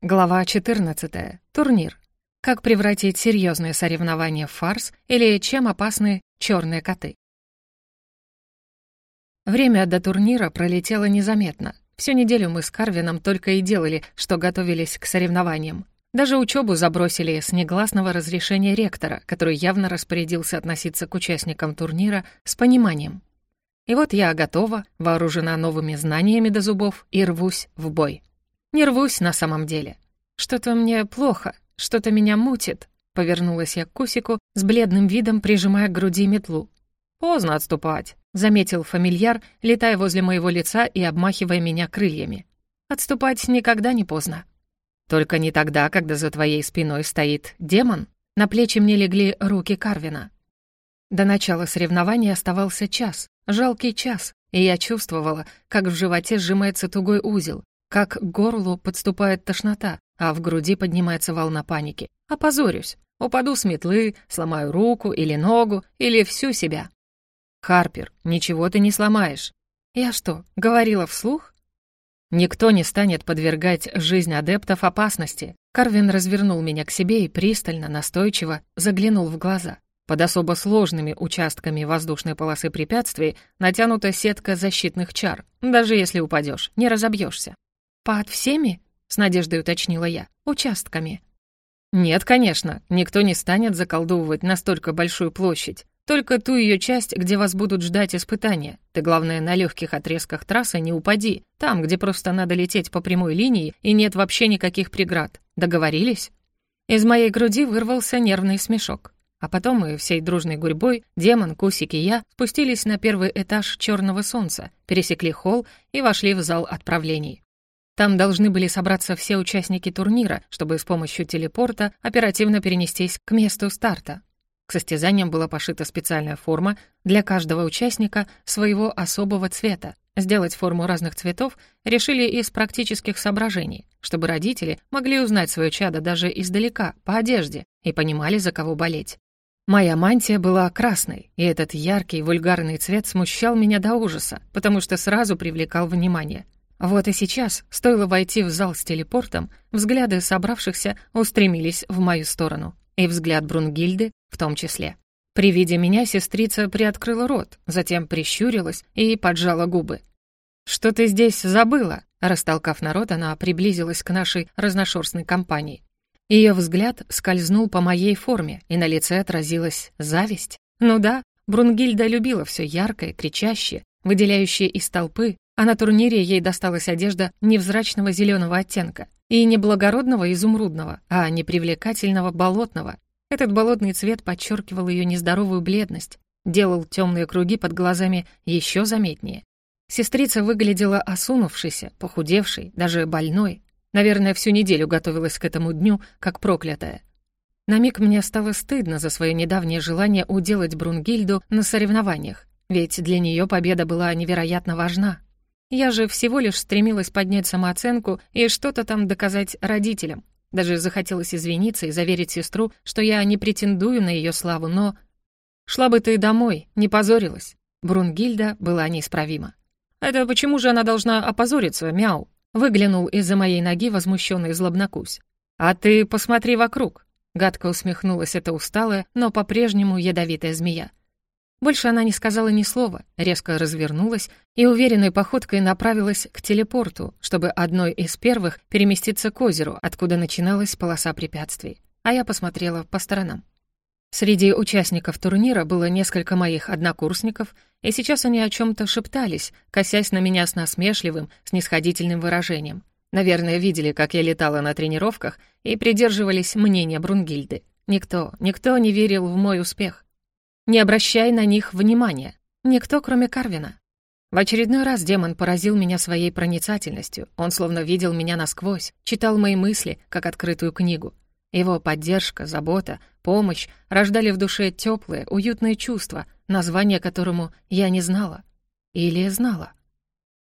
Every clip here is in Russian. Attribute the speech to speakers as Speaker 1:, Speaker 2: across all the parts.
Speaker 1: Глава 14. Турнир. Как превратить серьезные соревнования в фарс или чем опасны черные коты. Время до турнира пролетело незаметно. Всю неделю мы с Карвином только и делали, что готовились к соревнованиям. Даже учебу забросили с негласного разрешения ректора, который явно распорядился относиться к участникам турнира с пониманием. И вот я готова, вооружена новыми знаниями до зубов и рвусь в бой. Не рвусь на самом деле. Что-то мне плохо, что-то меня мутит. Повернулась я к Кусику с бледным видом, прижимая к груди метлу. «Поздно отступать», — заметил фамильяр, летая возле моего лица и обмахивая меня крыльями. «Отступать никогда не поздно». «Только не тогда, когда за твоей спиной стоит демон». На плечи мне легли руки Карвина. До начала соревнования оставался час, жалкий час, и я чувствовала, как в животе сжимается тугой узел, как к горлу подступает тошнота, а в груди поднимается волна паники. Опозорюсь. Упаду с метлы, сломаю руку или ногу, или всю себя. «Харпер, ничего ты не сломаешь». «Я что, говорила вслух?» «Никто не станет подвергать жизнь адептов опасности». Карвин развернул меня к себе и пристально, настойчиво заглянул в глаза. Под особо сложными участками воздушной полосы препятствий натянута сетка защитных чар. Даже если упадешь, не разобьешься. «Под всеми?» — с надеждой уточнила я. «Участками». «Нет, конечно, никто не станет заколдовывать настолько большую площадь. Только ту ее часть, где вас будут ждать испытания. Ты, главное, на легких отрезках трассы не упади. Там, где просто надо лететь по прямой линии и нет вообще никаких преград. Договорились?» Из моей груди вырвался нервный смешок. А потом мы всей дружной гурьбой, демон, Кусик и я, спустились на первый этаж Черного Солнца, пересекли холл и вошли в зал отправлений. Там должны были собраться все участники турнира, чтобы с помощью телепорта оперативно перенестись к месту старта. К состязаниям была пошита специальная форма для каждого участника своего особого цвета. Сделать форму разных цветов решили из практических соображений, чтобы родители могли узнать свое чадо даже издалека, по одежде, и понимали, за кого болеть. Моя мантия была красной, и этот яркий вульгарный цвет смущал меня до ужаса, потому что сразу привлекал внимание — вот и сейчас, стоило войти в зал с телепортом, взгляды собравшихся устремились в мою сторону. И взгляд Брунгильды в том числе. При виде меня сестрица приоткрыла рот, затем прищурилась и поджала губы. «Что ты здесь забыла?» Растолкав народ, она приблизилась к нашей разношерстной компании. Ее взгляд скользнул по моей форме, и на лице отразилась зависть. Ну да, Брунгильда любила все яркое, кричащее, выделяющее из толпы а на турнире ей досталась одежда невзрачного зеленого оттенка. И не благородного изумрудного, а непривлекательного болотного. Этот болотный цвет подчеркивал ее нездоровую бледность, делал темные круги под глазами еще заметнее. Сестрица выглядела осунувшейся, похудевшей, даже больной. Наверное, всю неделю готовилась к этому дню, как проклятая. На миг мне стало стыдно за свое недавнее желание уделать Брунгильду на соревнованиях, ведь для нее победа была невероятно важна. Я же всего лишь стремилась поднять самооценку и что-то там доказать родителям. Даже захотелось извиниться и заверить сестру, что я не претендую на ее славу, но... «Шла бы ты домой, не позорилась». Брунгильда была неисправима. «Это почему же она должна опозориться, мяу?» Выглянул из-за моей ноги возмущенный злобнокусь. «А ты посмотри вокруг», — гадко усмехнулась эта усталая, но по-прежнему ядовитая змея. Больше она не сказала ни слова, резко развернулась и уверенной походкой направилась к телепорту, чтобы одной из первых переместиться к озеру, откуда начиналась полоса препятствий. А я посмотрела по сторонам. Среди участников турнира было несколько моих однокурсников, и сейчас они о чем то шептались, косясь на меня с насмешливым, снисходительным выражением. Наверное, видели, как я летала на тренировках, и придерживались мнения Брунгильды. Никто, никто не верил в мой успех. Не обращай на них внимания. Никто, кроме Карвина. В очередной раз демон поразил меня своей проницательностью. Он словно видел меня насквозь, читал мои мысли, как открытую книгу. Его поддержка, забота, помощь рождали в душе теплые, уютные чувства, название которому я не знала. Или знала.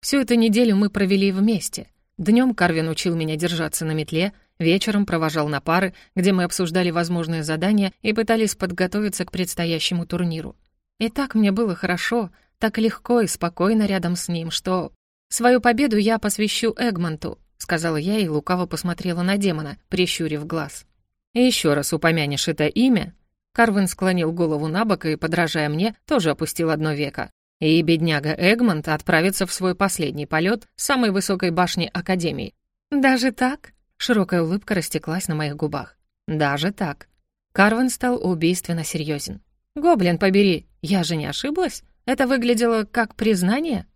Speaker 1: Всю эту неделю мы провели вместе. Днем Карвин учил меня держаться на метле, Вечером провожал на пары, где мы обсуждали возможные задания и пытались подготовиться к предстоящему турниру. И так мне было хорошо, так легко и спокойно рядом с ним, что... Свою победу я посвящу Эгмонту. — сказала я и лукаво посмотрела на демона, прищурив глаз. «И еще раз упомянешь это имя?» Карвин склонил голову на бок и, подражая мне, тоже опустил одно веко. И бедняга Эгмонт отправится в свой последний полет с самой высокой башни Академии. «Даже так?» — широкая улыбка растеклась на моих губах. «Даже так». Карвин стал убийственно серьезен. «Гоблин, побери, я же не ошиблась? Это выглядело как признание?»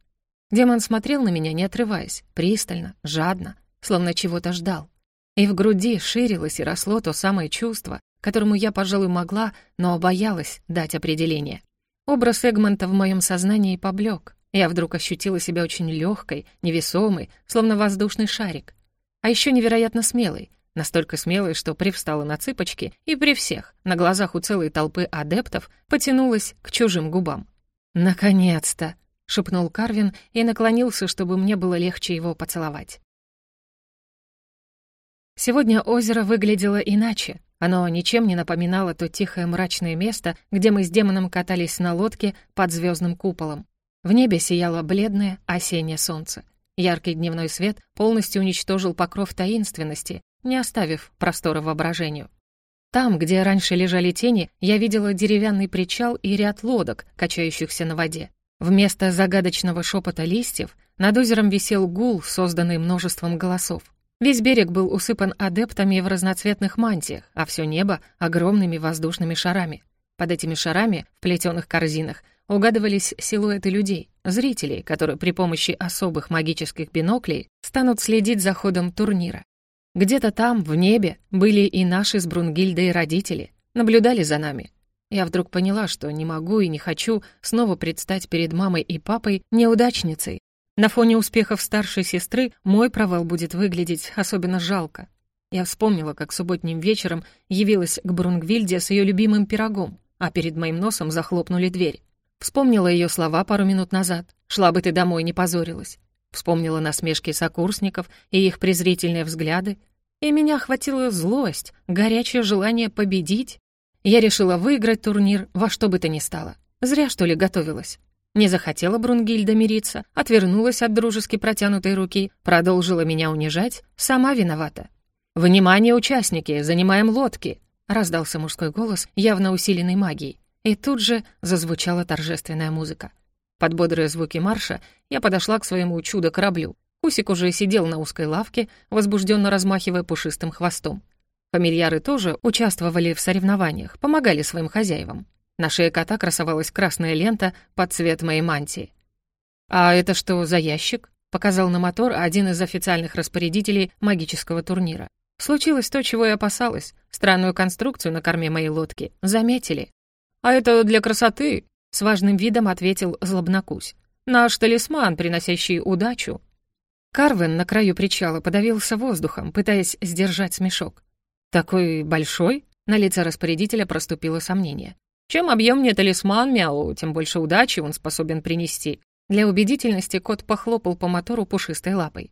Speaker 1: Демон смотрел на меня, не отрываясь, пристально, жадно, словно чего-то ждал. И в груди ширилось и росло то самое чувство, которому я, пожалуй, могла, но боялась дать определение. Образ Эгмонта в моем сознании поблек. Я вдруг ощутила себя очень легкой, невесомой, словно воздушный шарик. А еще невероятно смелой, настолько смелой, что привстала на цыпочки и при всех, на глазах у целой толпы адептов, потянулась к чужим губам. «Наконец-то!» — шепнул Карвин и наклонился, чтобы мне было легче его поцеловать. Сегодня озеро выглядело иначе. Оно ничем не напоминало то тихое мрачное место, где мы с демоном катались на лодке под звездным куполом. В небе сияло бледное осеннее солнце. Яркий дневной свет полностью уничтожил покров таинственности, не оставив простора воображению. Там, где раньше лежали тени, я видела деревянный причал и ряд лодок, качающихся на воде. Вместо загадочного шепота листьев над озером висел гул, созданный множеством голосов. Весь берег был усыпан адептами в разноцветных мантиях, а все небо — огромными воздушными шарами. Под этими шарами, в плетеных корзинах, угадывались силуэты людей, зрителей, которые при помощи особых магических биноклей станут следить за ходом турнира. Где-то там, в небе, были и наши с Брунгильдой родители, наблюдали за нами. Я вдруг поняла, что не могу и не хочу снова предстать перед мамой и папой неудачницей, на фоне успехов старшей сестры мой провал будет выглядеть особенно жалко. Я вспомнила, как субботним вечером явилась к Брунгвильде с ее любимым пирогом, а перед моим носом захлопнули дверь. Вспомнила ее слова пару минут назад. «Шла бы ты домой, не позорилась». Вспомнила насмешки сокурсников и их презрительные взгляды. И меня охватила злость, горячее желание победить. Я решила выиграть турнир во что бы то ни стало. Зря, что ли, готовилась. Не захотела Брунгильда мириться, отвернулась от дружески протянутой руки, продолжила меня унижать, сама виновата. «Внимание, участники! Занимаем лодки!» — раздался мужской голос, явно усиленный магией. И тут же зазвучала торжественная музыка. Под бодрые звуки марша я подошла к своему чудо-кораблю. Кусик уже сидел на узкой лавке, возбужденно размахивая пушистым хвостом. Фамильяры тоже участвовали в соревнованиях, помогали своим хозяевам. На шее кота красовалась красная лента под цвет моей мантии. «А это что за ящик?» — показал на мотор один из официальных распорядителей магического турнира. Случилось то, чего я опасалась. Странную конструкцию на корме моей лодки заметили. «А это для красоты», — с важным видом ответил Злобнокусь. «Наш талисман, приносящий удачу». Карвин на краю причала подавился воздухом, пытаясь сдержать смешок. «Такой большой?» — на лице распорядителя проступило сомнение. Чем объемнее талисман Мяу, тем больше удачи он способен принести. Для убедительности кот похлопал по мотору пушистой лапой.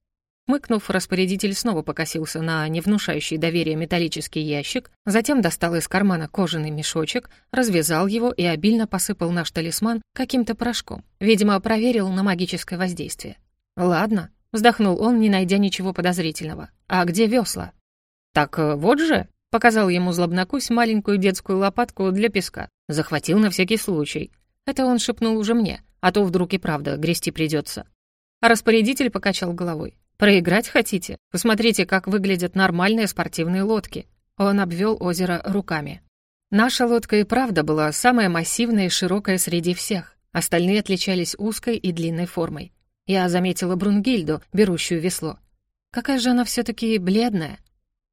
Speaker 1: Мыкнув, распорядитель снова покосился на невнушающий доверие металлический ящик, затем достал из кармана кожаный мешочек, развязал его и обильно посыпал наш талисман каким-то порошком. Видимо, проверил на магическое воздействие. «Ладно», — вздохнул он, не найдя ничего подозрительного. «А где весла?» «Так э, вот же», — показал ему злобнокусь маленькую детскую лопатку для песка. Захватил на всякий случай. Это он шепнул уже мне, а то вдруг и правда грести придется. А распорядитель покачал головой. «Проиграть хотите? Посмотрите, как выглядят нормальные спортивные лодки». Он обвел озеро руками. Наша лодка и правда была самая массивная и широкая среди всех. Остальные отличались узкой и длинной формой. Я заметила Брунгильду, берущую весло. Какая же она все таки бледная.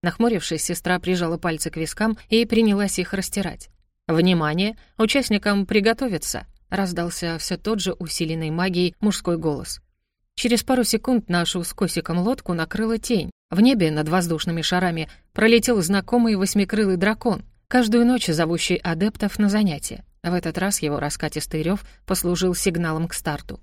Speaker 1: Нахмурившись, сестра прижала пальцы к вискам и принялась их растирать. «Внимание! Участникам приготовиться!» — раздался все тот же усиленный магией мужской голос. Через пару секунд нашу с Косиком лодку накрыла тень. В небе над воздушными шарами пролетел знакомый восьмикрылый дракон, каждую ночь зовущий адептов на занятия. В этот раз его раскатистый рев послужил сигналом к старту.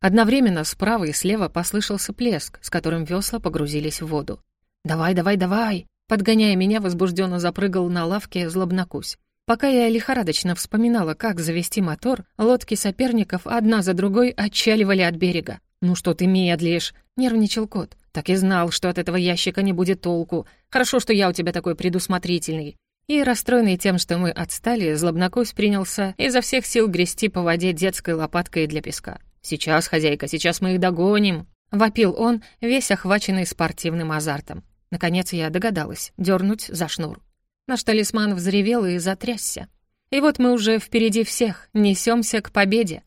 Speaker 1: Одновременно справа и слева послышался плеск, с которым весла погрузились в воду. «Давай, давай, давай!» Подгоняя меня, возбужденно запрыгал на лавке злобнокусь. Пока я лихорадочно вспоминала, как завести мотор, лодки соперников одна за другой отчаливали от берега. «Ну что ты медлишь?» — нервничал кот. Так и знал, что от этого ящика не будет толку. Хорошо, что я у тебя такой предусмотрительный». И, расстроенный тем, что мы отстали, злобнокусь принялся изо всех сил грести по воде детской лопаткой для песка. «Сейчас, хозяйка, сейчас мы их догоним!» — вопил он, весь охваченный спортивным азартом. Наконец я догадалась дернуть за шнур. Наш талисман взревел и затрясся. И вот мы уже впереди всех, несемся к победе.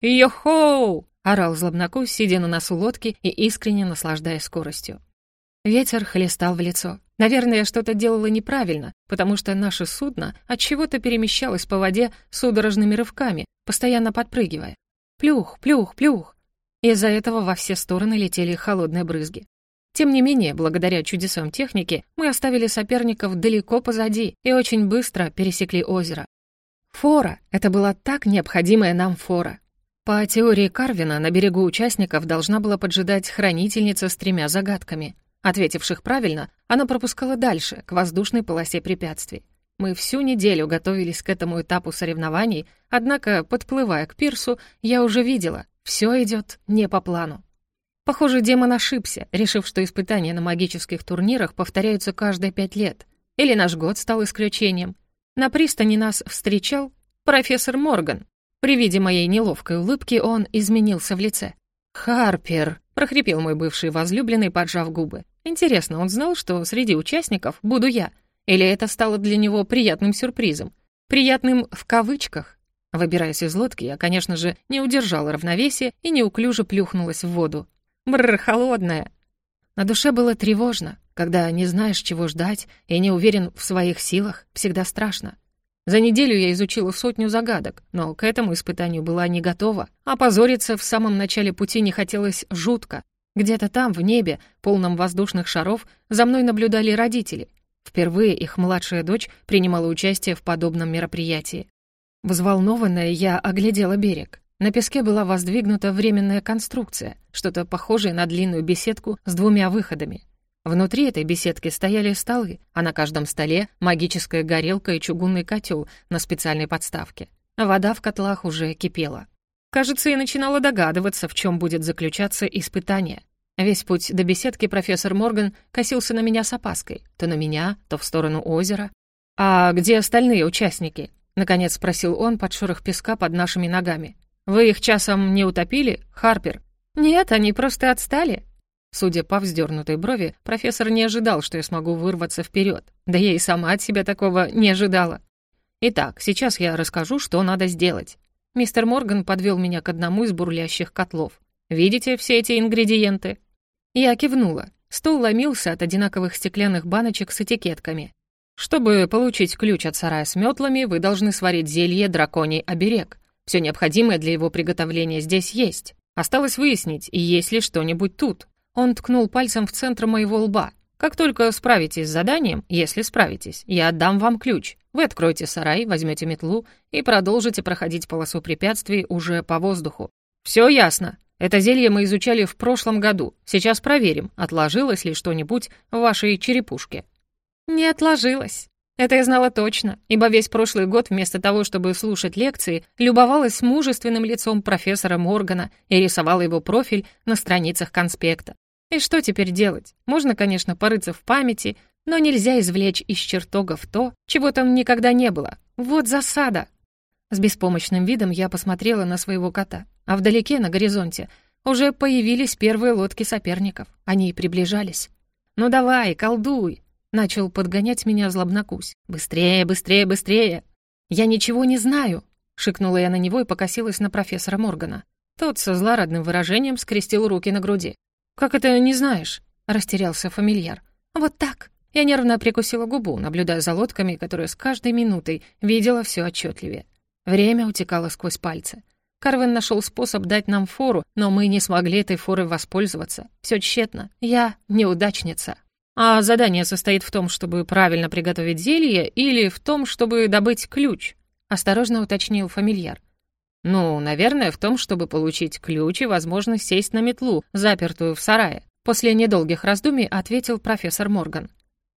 Speaker 1: «Йо-хоу!» — орал злобнокусь, сидя на носу лодки и искренне наслаждаясь скоростью. Ветер хлестал в лицо. Наверное, я что-то делала неправильно, потому что наше судно от чего-то перемещалось по воде судорожными рывками, постоянно подпрыгивая. Плюх, плюх, плюх. Из-за этого во все стороны летели холодные брызги. Тем не менее, благодаря чудесам техники, мы оставили соперников далеко позади и очень быстро пересекли озеро. Фора — это была так необходимая нам фора. По теории Карвина, на берегу участников должна была поджидать хранительница с тремя загадками — Ответивших правильно, она пропускала дальше, к воздушной полосе препятствий. Мы всю неделю готовились к этому этапу соревнований, однако, подплывая к пирсу, я уже видела, все идет не по плану. Похоже, демон ошибся, решив, что испытания на магических турнирах повторяются каждые пять лет. Или наш год стал исключением. На пристани нас встречал профессор Морган. При виде моей неловкой улыбки он изменился в лице. «Харпер», — прохрипел мой бывший возлюбленный, поджав губы. Интересно, он знал, что среди участников буду я? Или это стало для него приятным сюрпризом? Приятным в кавычках. Выбираясь из лодки, я, конечно же, не удержала равновесия и неуклюже плюхнулась в воду. Бррр, холодная. На душе было тревожно. Когда не знаешь, чего ждать, и не уверен в своих силах, всегда страшно. За неделю я изучила сотню загадок, но к этому испытанию была не готова. А позориться в самом начале пути не хотелось жутко. Где-то там, в небе, полном воздушных шаров, за мной наблюдали родители. Впервые их младшая дочь принимала участие в подобном мероприятии. Взволнованная, я оглядела берег. На песке была воздвигнута временная конструкция, что-то похожее на длинную беседку с двумя выходами. Внутри этой беседки стояли столы, а на каждом столе магическая горелка и чугунный котел на специальной подставке. Вода в котлах уже кипела. Кажется, я начинала догадываться, в чем будет заключаться испытание. Весь путь до беседки профессор Морган косился на меня с опаской. То на меня, то в сторону озера. «А где остальные участники?» — наконец спросил он под шорох песка под нашими ногами. «Вы их часом не утопили, Харпер?» «Нет, они просто отстали». Судя по вздернутой брови, профессор не ожидал, что я смогу вырваться вперед. Да я и сама от себя такого не ожидала. Итак, сейчас я расскажу, что надо сделать. Мистер Морган подвел меня к одному из бурлящих котлов. «Видите все эти ингредиенты?» Я кивнула. Стол ломился от одинаковых стеклянных баночек с этикетками. Чтобы получить ключ от сарая с метлами, вы должны сварить зелье драконий оберег. Все необходимое для его приготовления здесь есть. Осталось выяснить, есть ли что-нибудь тут. Он ткнул пальцем в центр моего лба. Как только справитесь с заданием, если справитесь, я отдам вам ключ. Вы откроете сарай, возьмете метлу и продолжите проходить полосу препятствий уже по воздуху. Все ясно. Это зелье мы изучали в прошлом году. Сейчас проверим, отложилось ли что-нибудь в вашей черепушке. Не отложилось. Это я знала точно, ибо весь прошлый год вместо того, чтобы слушать лекции, любовалась мужественным лицом профессора Моргана и рисовала его профиль на страницах конспекта. И что теперь делать? Можно, конечно, порыться в памяти, но нельзя извлечь из чертогов то, чего там никогда не было. Вот засада. С беспомощным видом я посмотрела на своего кота, а вдалеке, на горизонте, уже появились первые лодки соперников. Они приближались. «Ну давай, колдуй!» — начал подгонять меня злобнокусь. «Быстрее, быстрее, быстрее!» «Я ничего не знаю!» — шикнула я на него и покосилась на профессора Моргана. Тот со злорадным выражением скрестил руки на груди. «Как это не знаешь?» — растерялся фамильяр. «Вот так!» Я нервно прикусила губу, наблюдая за лодками, которые с каждой минутой видела все отчетливее. Время утекало сквозь пальцы. Карвин нашел способ дать нам фору, но мы не смогли этой форой воспользоваться. Все тщетно. Я неудачница. А задание состоит в том, чтобы правильно приготовить зелье или в том, чтобы добыть ключ? Осторожно уточнил фамильяр. Ну, наверное, в том, чтобы получить ключ и возможность сесть на метлу, запертую в сарае. После недолгих раздумий ответил профессор Морган.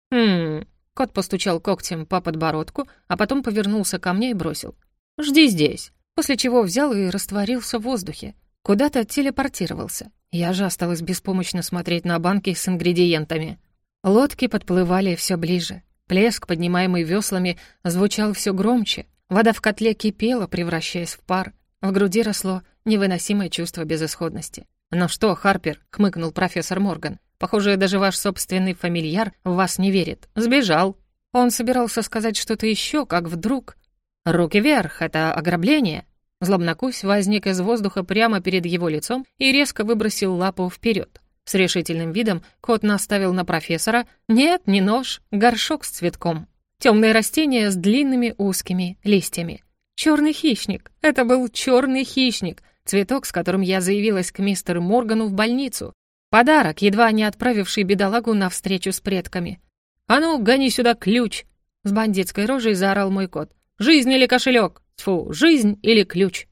Speaker 1: «Хм...» Кот постучал когтем по подбородку, а потом повернулся ко мне и бросил. «Жди здесь», после чего взял и растворился в воздухе. Куда-то телепортировался. Я же осталась беспомощно смотреть на банки с ингредиентами. Лодки подплывали все ближе. Плеск, поднимаемый веслами, звучал все громче. Вода в котле кипела, превращаясь в пар. В груди росло невыносимое чувство безысходности. «Ну что, Харпер?» — хмыкнул профессор Морган. «Похоже, даже ваш собственный фамильяр в вас не верит. Сбежал». Он собирался сказать что-то еще, как вдруг... «Руки вверх! Это ограбление!» Злобнокусь возник из воздуха прямо перед его лицом и резко выбросил лапу вперед. С решительным видом кот наставил на профессора «Нет, не нож, горшок с цветком». Темное растение с длинными узкими листьями. Черный хищник. Это был черный хищник, цветок, с которым я заявилась к мистеру Моргану в больницу. Подарок, едва не отправивший бедолагу на встречу с предками. «А ну, гони сюда ключ!» С бандитской рожей заорал мой кот. «Жизнь или кошелек? Фу, жизнь или ключ?»